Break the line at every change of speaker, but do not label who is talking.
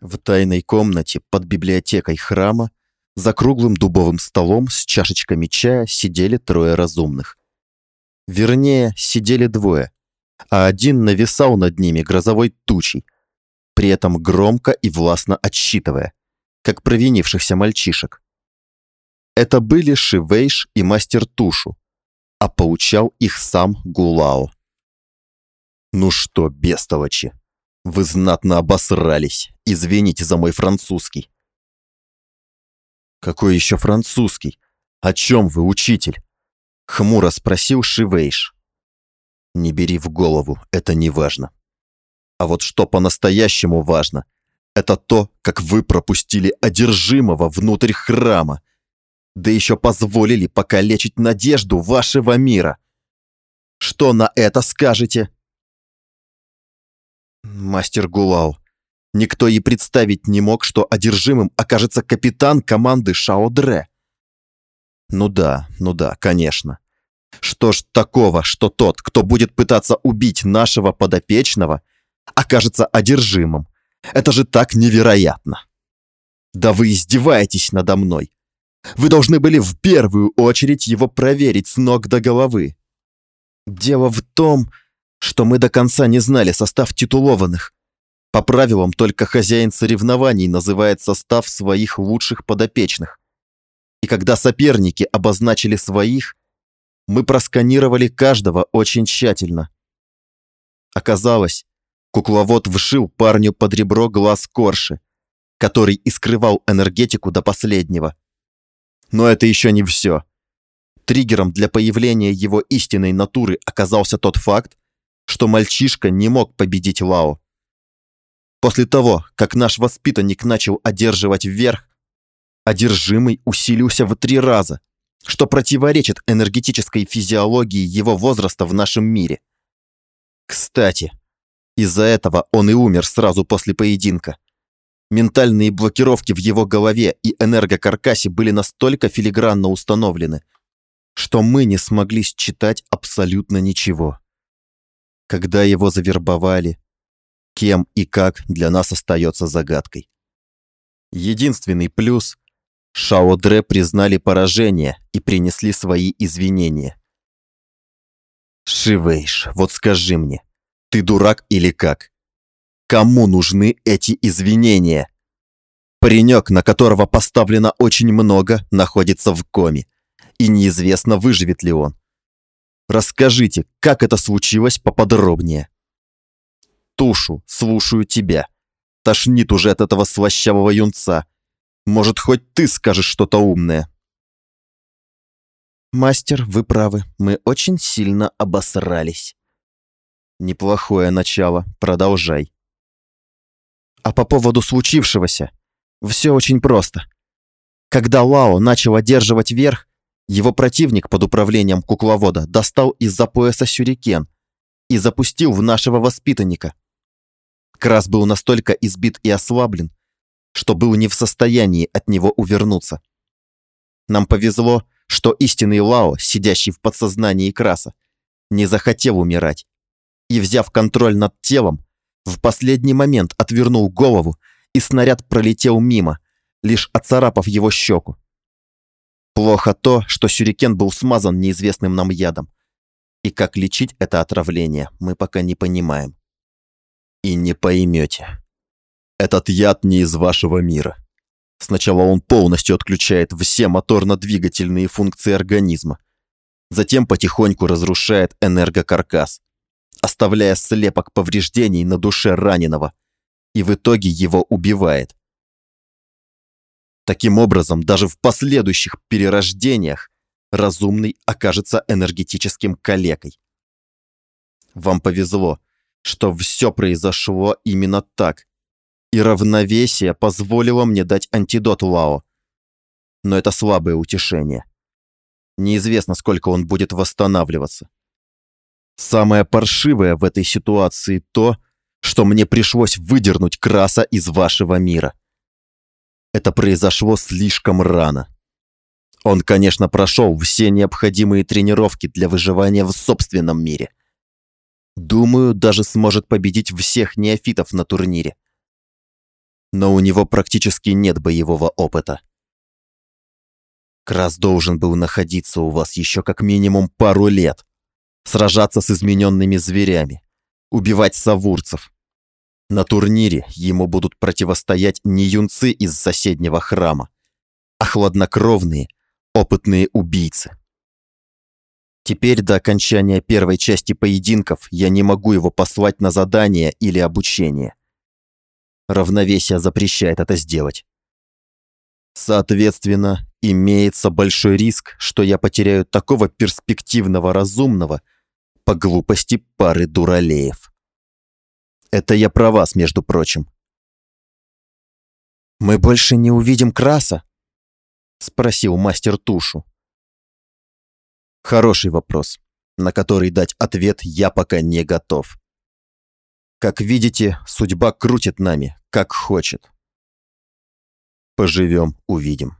В тайной комнате под библиотекой храма за круглым дубовым столом с чашечками чая сидели трое разумных. Вернее, сидели двое, а один нависал над ними грозовой тучей, при этом громко и властно отсчитывая, как провинившихся мальчишек. Это были Шивейш и мастер Тушу, а поучал их сам Гулао. «Ну что, бестолочи, вы знатно обосрались, извините за мой французский». «Какой еще французский? О чем вы, учитель?» Хмуро спросил Шивейш. «Не бери в голову, это не важно. А вот что по-настоящему важно, это то, как вы пропустили одержимого внутрь храма, да еще позволили покалечить надежду вашего мира. Что на это скажете?» Мастер Гулау, никто и представить не мог, что одержимым окажется капитан команды Шаодре. Ну да, ну да, конечно. Что ж такого, что тот, кто будет пытаться убить нашего подопечного, окажется одержимым? Это же так невероятно. Да вы издеваетесь надо мной. Вы должны были в первую очередь его проверить с ног до головы. Дело в том, что мы до конца не знали состав титулованных. По правилам, только хозяин соревнований называет состав своих лучших подопечных. И когда соперники обозначили своих, мы просканировали каждого очень тщательно. Оказалось, кукловод вшил парню под ребро глаз Корши, который и скрывал энергетику до последнего. Но это еще не все. Триггером для появления его истинной натуры оказался тот факт, что мальчишка не мог победить Лао. После того, как наш воспитанник начал одерживать вверх, одержимый усилился в три раза, что противоречит энергетической физиологии его возраста в нашем мире. Кстати, из-за этого он и умер сразу после поединка. Ментальные блокировки в его голове и энергокаркасе были настолько филигранно установлены, что мы не смогли считать абсолютно ничего. Когда его завербовали, кем и как для нас остается загадкой. Единственный плюс – Шао Дре признали поражение и принесли свои извинения. Шивейш, вот скажи мне, ты дурак или как? Кому нужны эти извинения? Паренек, на которого поставлено очень много, находится в коме, и неизвестно, выживет ли он. Расскажите, как это случилось поподробнее. Тушу, слушаю тебя. Тошнит уже от этого слащавого юнца. Может, хоть ты скажешь что-то умное. Мастер, вы правы, мы очень сильно обосрались. Неплохое начало, продолжай. А по поводу случившегося, все очень просто. Когда Лао начал одерживать верх, его противник под управлением кукловода достал из-за пояса сюрикен и запустил в нашего воспитанника. Крас был настолько избит и ослаблен, что был не в состоянии от него увернуться. Нам повезло, что истинный Лао, сидящий в подсознании Краса, не захотел умирать и, взяв контроль над телом, в последний момент отвернул голову, и снаряд пролетел мимо, лишь оцарапав его щеку. Плохо то, что сюрикен был смазан неизвестным нам ядом. И как лечить это отравление, мы пока не понимаем. И не поймете. Этот яд не из вашего мира. Сначала он полностью отключает все моторно-двигательные функции организма. Затем потихоньку разрушает энергокаркас, оставляя слепок повреждений на душе раненого. И в итоге его убивает. Таким образом, даже в последующих перерождениях разумный окажется энергетическим калекой. Вам повезло, что все произошло именно так, и равновесие позволило мне дать антидот Лао. Но это слабое утешение. Неизвестно, сколько он будет восстанавливаться. Самое паршивое в этой ситуации то, что мне пришлось выдернуть Краса из вашего мира. Это произошло слишком рано. Он, конечно, прошел все необходимые тренировки для выживания в собственном мире. Думаю, даже сможет победить всех неофитов на турнире. но у него практически нет боевого опыта. Крас должен был находиться у вас еще как минимум пару лет, сражаться с измененными зверями, убивать савурцев. На турнире ему будут противостоять не юнцы из соседнего храма, а хладнокровные, опытные убийцы. Теперь до окончания первой части поединков я не могу его послать на задание или обучение. Равновесие запрещает это сделать. Соответственно, имеется большой риск, что я потеряю такого перспективного разумного по глупости пары дуралеев. Это я про вас, между прочим. «Мы больше не увидим Краса?» — спросил мастер Тушу. Хороший вопрос, на который дать ответ я пока не готов. Как видите, судьба крутит нами, как хочет. Поживем, увидим.